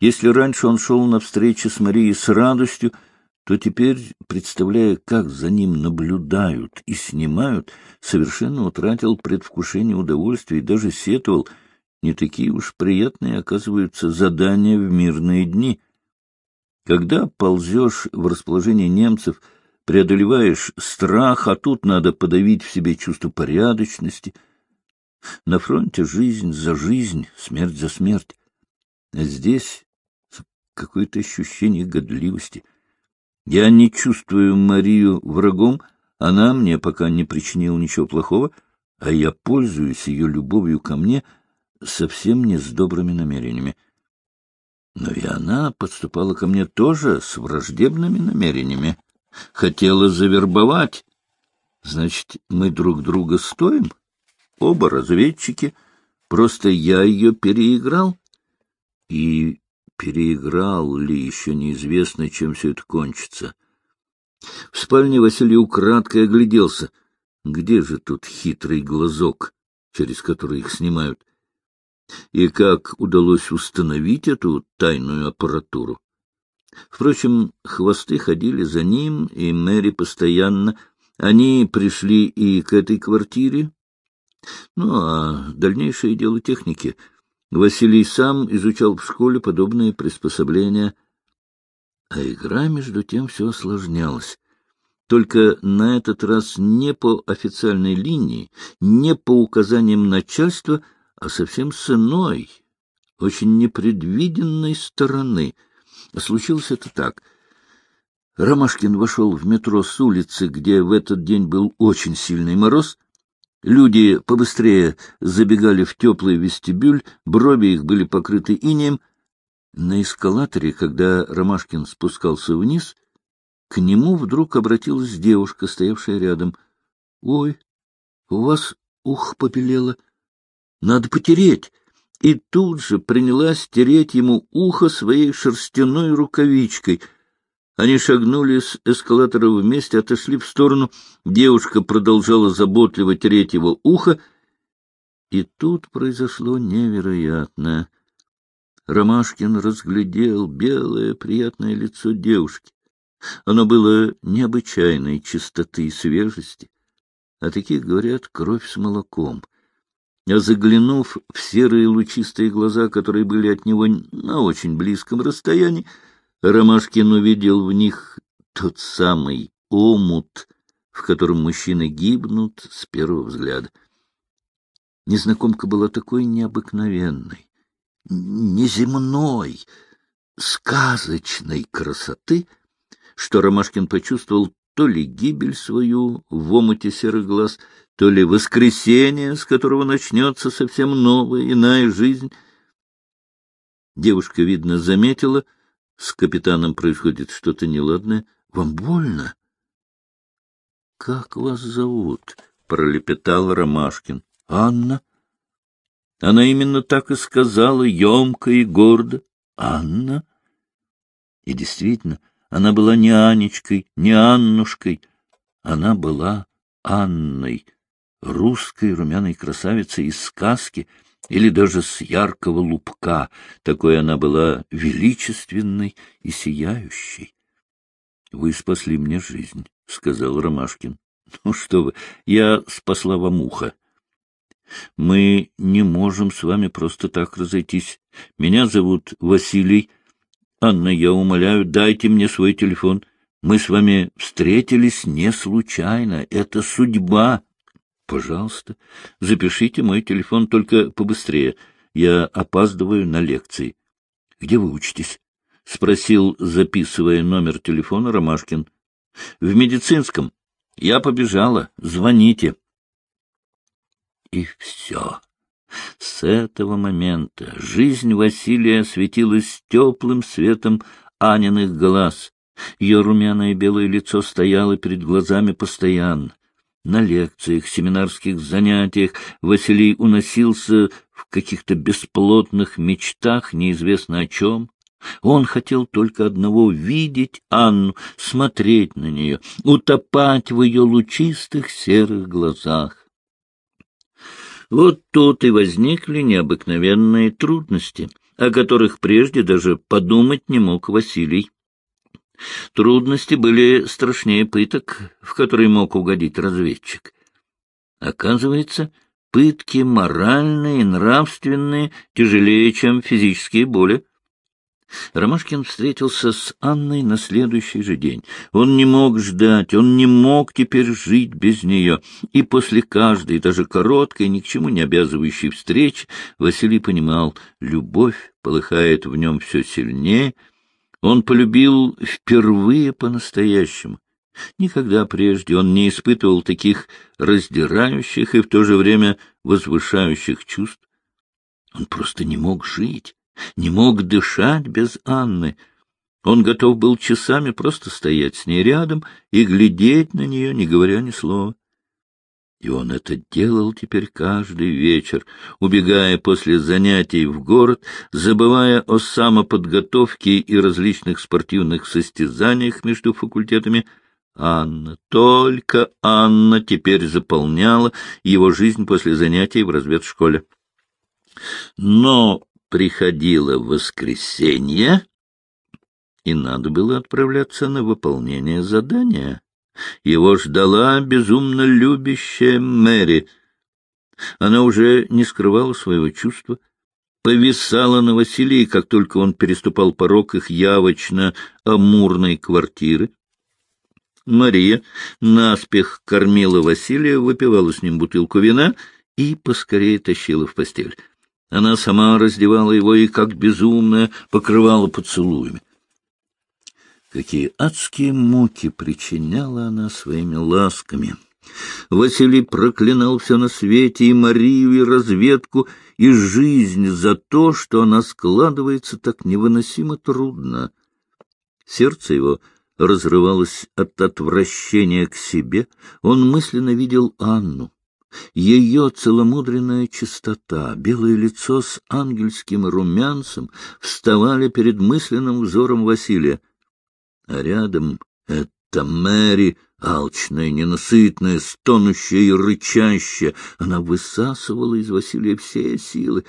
Если раньше он шел на встречи с Марией с радостью, то теперь, представляя, как за ним наблюдают и снимают, совершенно утратил предвкушение удовольствия и даже сетовал, не такие уж приятные оказываются задания в мирные дни. Когда ползешь в расположение немцев, преодолеваешь страх, а тут надо подавить в себе чувство порядочности. На фронте жизнь за жизнь, смерть за смерть. А здесь какое-то ощущение годливости — я не чувствую Марию врагом, она мне пока не причинила ничего плохого, а я пользуюсь ее любовью ко мне совсем не с добрыми намерениями. Но и она подступала ко мне тоже с враждебными намерениями. Хотела завербовать. Значит, мы друг друга стоим? Оба разведчики. Просто я ее переиграл. И переиграл ли, еще неизвестно, чем все это кончится. В спальне Василий украдкой огляделся. Где же тут хитрый глазок, через который их снимают? И как удалось установить эту тайную аппаратуру? Впрочем, хвосты ходили за ним, и Мэри постоянно. Они пришли и к этой квартире. Ну, а дальнейшее дело техники — Василий сам изучал в школе подобные приспособления, а игра, между тем, все осложнялась. Только на этот раз не по официальной линии, не по указаниям начальства, а совсем с иной, очень непредвиденной стороны. Случилось это так. Ромашкин вошел в метро с улицы, где в этот день был очень сильный мороз, Люди побыстрее забегали в теплый вестибюль, брови их были покрыты инеем. На эскалаторе, когда Ромашкин спускался вниз, к нему вдруг обратилась девушка, стоявшая рядом. — Ой, у вас ух побелело. Надо потереть. И тут же принялась тереть ему ухо своей шерстяной рукавичкой — они шагнули с эскалатора вместе, отошли в сторону. Девушка продолжала заботливо тереть его ухо. И тут произошло невероятное. Ромашкин разглядел белое приятное лицо девушки. Оно было необычайной чистоты и свежести. А таких, говорят, кровь с молоком. А заглянув в серые лучистые глаза, которые были от него на очень близком расстоянии, Ромашкин увидел в них тот самый омут, в котором мужчины гибнут с первого взгляда. Незнакомка была такой необыкновенной, неземной, сказочной красоты, что Ромашкин почувствовал то ли гибель свою в омуте серых глаз, то ли воскресенье, с которого начнется совсем новая, иная жизнь. Девушка, видно, заметила — с капитаном происходит что-то неладное. Вам больно? — Как вас зовут? — пролепетал Ромашкин. — Анна. Она именно так и сказала, емко и гордо. — Анна? И действительно, она была не Анечкой, не Аннушкой. Она была Анной, русской румяной красавицей из сказки — или даже с яркого лупка, такой она была величественной и сияющей. — Вы спасли мне жизнь, — сказал Ромашкин. — Ну что вы, я спасла вам ухо. Мы не можем с вами просто так разойтись. Меня зовут Василий. Анна, я умоляю, дайте мне свой телефон. Мы с вами встретились не случайно. Это судьба. — Пожалуйста, запишите мой телефон только побыстрее. Я опаздываю на лекции. — Где вы учитесь? — спросил, записывая номер телефона Ромашкин. — В медицинском. Я побежала. Звоните. И все. С этого момента жизнь Василия светилась теплым светом Аниных глаз. Ее румяное белое лицо стояло перед глазами постоянно. На лекциях, семинарских занятиях Василий уносился в каких-то бесплотных мечтах, неизвестно о чем. Он хотел только одного — видеть Анну, смотреть на нее, утопать в ее лучистых серых глазах. Вот тут и возникли необыкновенные трудности. о которых прежде даже подумать не мог Василий. Трудности были страшнее пыток, в которые мог угодить разведчик. Оказывается, пытки моральные нравственные тяжелее, чем физические боли. Ромашкин встретился с Анной на следующий же день. Он не мог ждать, он не мог теперь жить без нее. И после каждой, даже короткой, ни к чему не обязывающей встречи, Василий понимал, любовь полыхает в нем все сильнее. Он полюбил впервые по-настоящему. Никогда прежде он не испытывал таких раздирающих и в то же время возвышающих чувств. Он просто не мог жить не мог дышать без Анны. Он готов был часами просто стоять с ней рядом и глядеть на нее, не говоря ни слова. И он это делал теперь каждый вечер, убегая после занятий в город, забывая о самоподготовке и различных спортивных состязаниях между факультетами. Анна, только Анна теперь заполняла его жизнь после занятий в разведшколе. Но приходило воскресенье, и надо было отправляться на выполнение задания. Его ждала безумно любящая Мэри. Она уже не скрывала своего чувства, повисала на Василии, как только он переступал порог их явочно-амурной квартиры. Мария наспех кормила Василия, выпивала с ним бутылку вина и поскорее тащила в постель. Она сама раздевала его и, как безумная, покрывала поцелуями. Какие адские муки причиняла она своими ласками! Василий проклинал все на свете, и Марию, и разведку, и жизнь за то, что она складывается так невыносимо трудно. Сердце его разрывалось от отвращения к себе. Он мысленно видел Анну, ее целомудренная чистота, белое лицо с ангельским румянцем вставали перед мысленным взором Василия. А рядом это Мэри, алчная, ненасытная, стонущая и рычащая. Она высасывала из Василия все силы.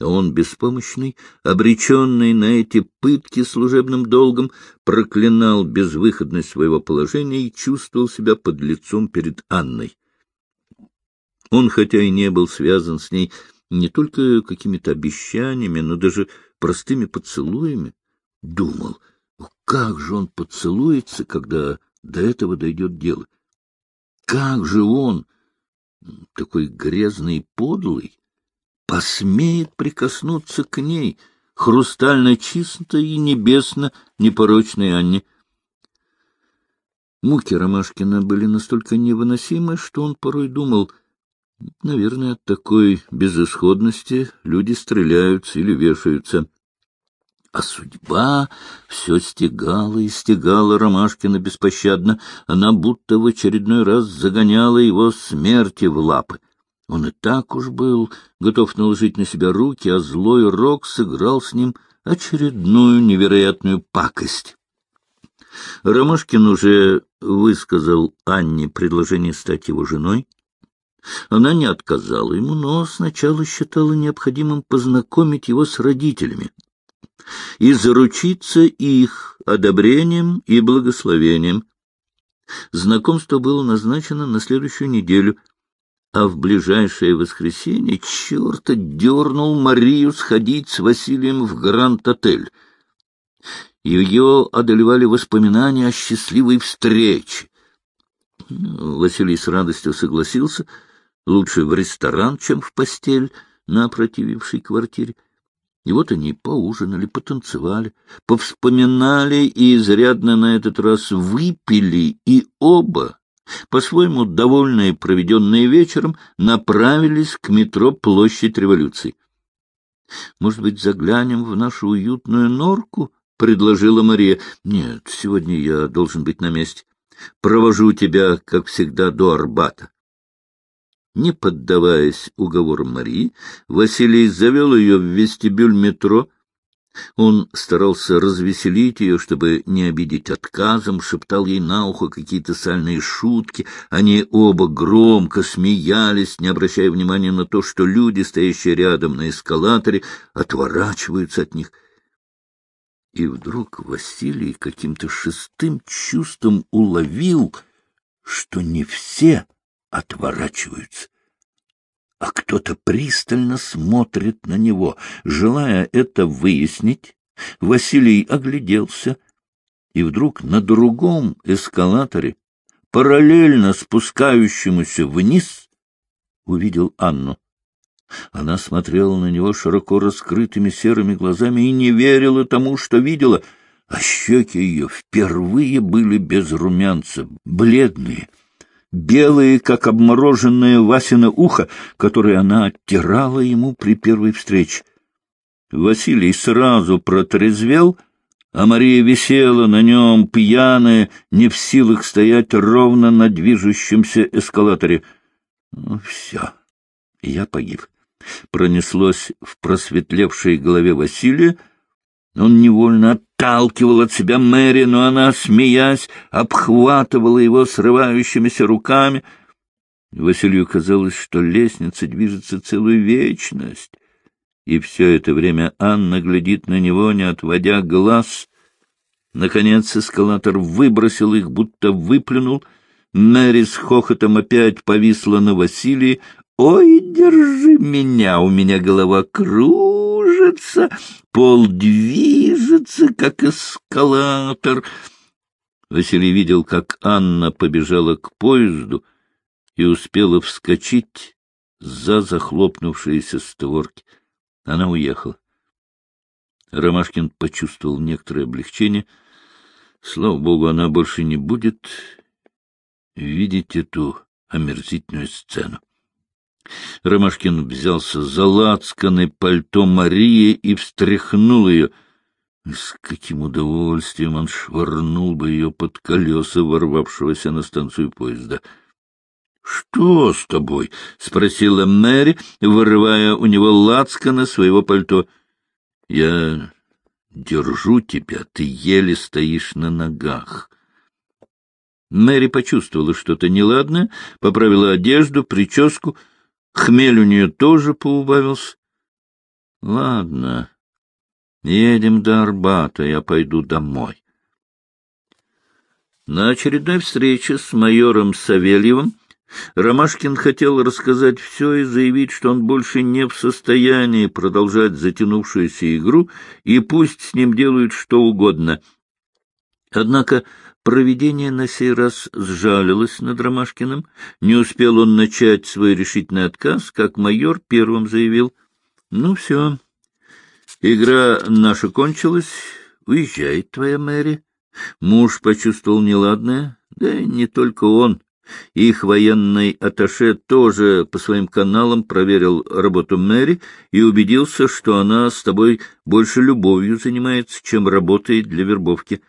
Он, беспомощный, обреченный на эти пытки служебным долгом, проклинал безвыходность своего положения и чувствовал себя под лицом перед Анной. Он, хотя и не был связан с ней не только какими-то обещаниями, но даже простыми поцелуями, думал, как же он поцелуется, когда до этого дойдет дело. Как же он, такой грязный и подлый, посмеет прикоснуться к ней, хрустально чистой и небесно непорочной Анне. Муки Ромашкина были настолько невыносимы, что он порой думал — Наверное, от такой безысходности люди стреляются или вешаются. А судьба все стегала и стегала Ромашкина беспощадно. Она будто в очередной раз загоняла его смерти в лапы. Он и так уж был готов наложить на себя руки, а злой рок сыграл с ним очередную невероятную пакость. Ромашкин уже высказал Анне предложение стать его женой. Она не отказала ему, но сначала считала необходимым познакомить его с родителями и заручиться их одобрением и благословением. Знакомство было назначено на следующую неделю, а в ближайшее воскресенье черта дернул Марию сходить с Василием в Гранд-отель. Ее одолевали воспоминания о счастливой встрече. Василий с радостью согласился — Лучше в ресторан, чем в постель на опротивившей квартире. И вот они поужинали, потанцевали, повспоминали и изрядно на этот раз выпили, и оба, по-своему довольные проведенные вечером, направились к метро Площадь Революции. — Может быть, заглянем в нашу уютную норку? — предложила Мария. — Нет, сегодня я должен быть на месте. Провожу тебя, как всегда, до Арбата. Не поддаваясь уговорам Марии, Василий завел ее в вестибюль метро. Он старался развеселить ее, чтобы не обидеть отказом, шептал ей на ухо какие-то сальные шутки. Они оба громко смеялись, не обращая внимания на то, что люди, стоящие рядом на эскалаторе, отворачиваются от них. И вдруг Василий каким-то шестым чувством уловил, что не все отворачиваются а кто-то пристально смотрит на него. Желая это выяснить, Василий огляделся, и вдруг на другом эскалаторе, параллельно спускающемуся вниз, увидел Анну. Она смотрела на него широко раскрытыми серыми глазами и не верила тому, что видела, а щеки ее впервые были без румянца, бледные, белые, как обмороженное Васина ухо, которое она оттирала ему при первой встрече. Василий сразу протрезвел, а Мария висела на нем, пьяная, не в силах стоять ровно на движущемся эскалаторе. Ну, все, я погиб. Пронеслось в просветлевшей голове Василия, он невольно отталкивал от себя Мэри, но она, смеясь, обхватывала его срывающимися руками. Василию казалось, что лестница движется целую вечность, и все это время Анна глядит на него, не отводя глаз. Наконец эскалатор выбросил их, будто выплюнул. Мэри с хохотом опять повисла на Василии. «Ой, держи меня, у меня голова круг!» Движется, пол движется, как эскалатор. Василий видел, как Анна побежала к поезду и успела вскочить за захлопнувшиеся створки. Она уехала. Ромашкин почувствовал некоторое облегчение. Слава богу, она больше не будет видеть эту омерзительную сцену. Ромашкин взялся за лацканы пальто Марии и встряхнул ее. С каким удовольствием он швырнул бы ее под колеса ворвавшегося на станцию поезда. — Что с тобой? — спросила Мэри, вырывая у него лацканы своего пальто. — Я держу тебя, ты еле стоишь на ногах. Мэри почувствовала что-то неладное, поправила одежду, прическу — Хмель у нее тоже поубавился. Ладно, едем до Арбата, я пойду домой. На очередной встрече с майором Савельевым Ромашкин хотел рассказать все и заявить, что он больше не в состоянии продолжать затянувшуюся игру, и пусть с ним делают что угодно. Однако Провидение на сей раз сжалилось над Ромашкиным. Не успел он начать свой решительный отказ, как майор первым заявил. — Ну, все, игра наша кончилась, уезжает твоя Мэри. Муж почувствовал неладное, да и не только он. Их военный аташе тоже по своим каналам проверил работу Мэри и убедился, что она с тобой больше любовью занимается, чем работой для вербовки.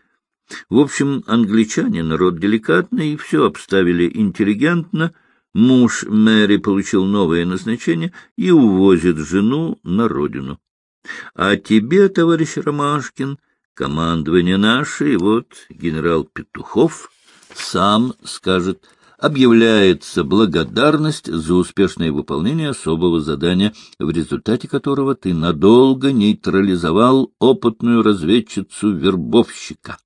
В общем, англичане народ деликатный, все обставили интеллигентно. Муж Мэри получил новое назначение и увозит жену на родину. А тебе, товарищ Ромашкин, командование наше, и вот генерал Петухов сам скажет, объявляется благодарность за успешное выполнение особого задания, в результате которого ты надолго нейтрализовал опытную разведчицу-вербовщика.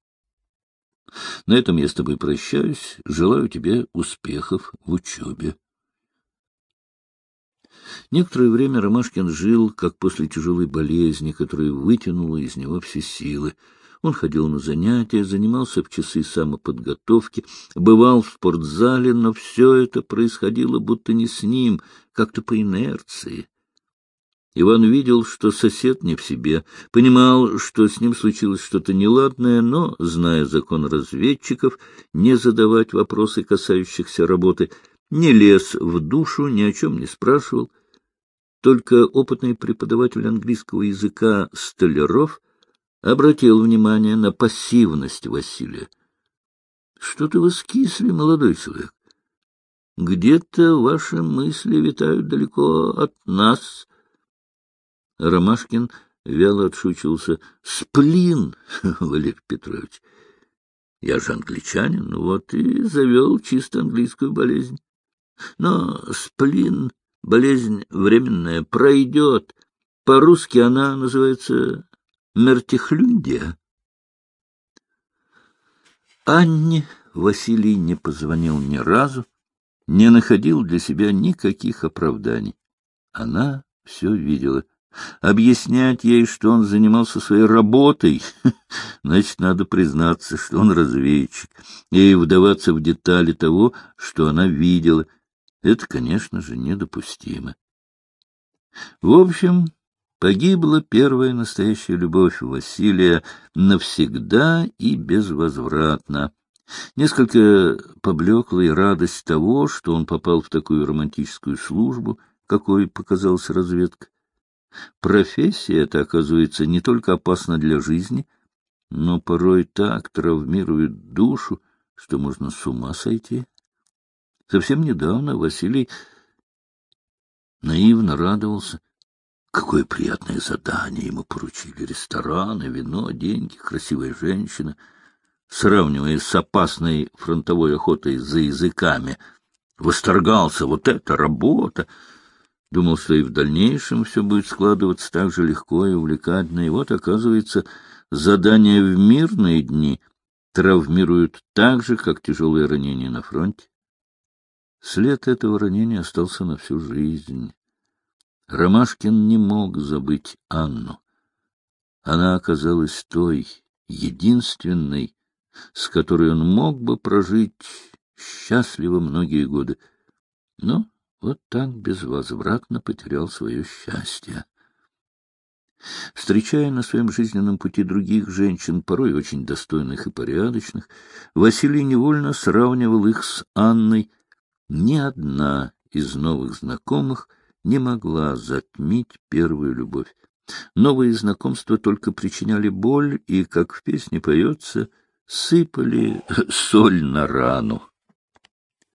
На этом я с тобой прощаюсь. Желаю тебе успехов в учебе. Некоторое время Ромашкин жил, как после тяжелой болезни, которая вытянула из него все силы. Он ходил на занятия, занимался в часы самоподготовки, бывал в спортзале, но все это происходило будто не с ним, как-то по инерции. Иван видел, что сосед не в себе, понимал, что с ним случилось что-то неладное, но, зная закон разведчиков, не задавать вопросы, касающихся работы, не лез в душу, ни о чем не спрашивал. Только опытный преподаватель английского языка Столяров обратил внимание на пассивность Василия. — Что-то вы скисли, молодой человек. Где-то ваши мысли витают далеко от нас, — Ромашкин — вяло отшучился. — Сплин, Валерий Петрович. Я же англичанин, ну вот и завел чисто английскую болезнь. Но сплин — болезнь временная, пройдет. По-русски она называется мертихлюндия. Анне Василий не позвонил ни разу, не находил для себя никаких оправданий. Она все видела. Объяснять ей, что он занимался своей работой, значит, надо признаться, что он разведчик, и вдаваться в детали того, что она видела. Это, конечно же, недопустимо. В общем, погибла первая настоящая любовь Василия навсегда и безвозвратно. Несколько поблекла и радость того, что он попал в такую романтическую службу, какой показалась разведка. Профессия эта, оказывается, не только опасна для жизни, но порой так травмирует душу, что можно с ума сойти. Совсем недавно Василий наивно радовался. Какое приятное задание ему поручили. Рестораны, вино, деньги, красивая женщина. Сравнивая с опасной фронтовой охотой за языками, восторгался. Вот это работа! Думал, что и в дальнейшем все будет складываться так же легко и увлекательно. И вот, оказывается, задания в мирные дни травмируют так же, как тяжелые ранения на фронте. След этого ранения остался на всю жизнь. Ромашкин не мог забыть Анну. Она оказалась той, единственной, с которой он мог бы прожить счастливо многие годы. Но вот так безвозвратно потерял свое счастье. Встречая на своем жизненном пути других женщин, порой очень достойных и порядочных, Василий невольно сравнивал их с Анной. Ни одна из новых знакомых не могла затмить первую любовь. Новые знакомства только причиняли боль и, как в песне поется, сыпали соль на рану.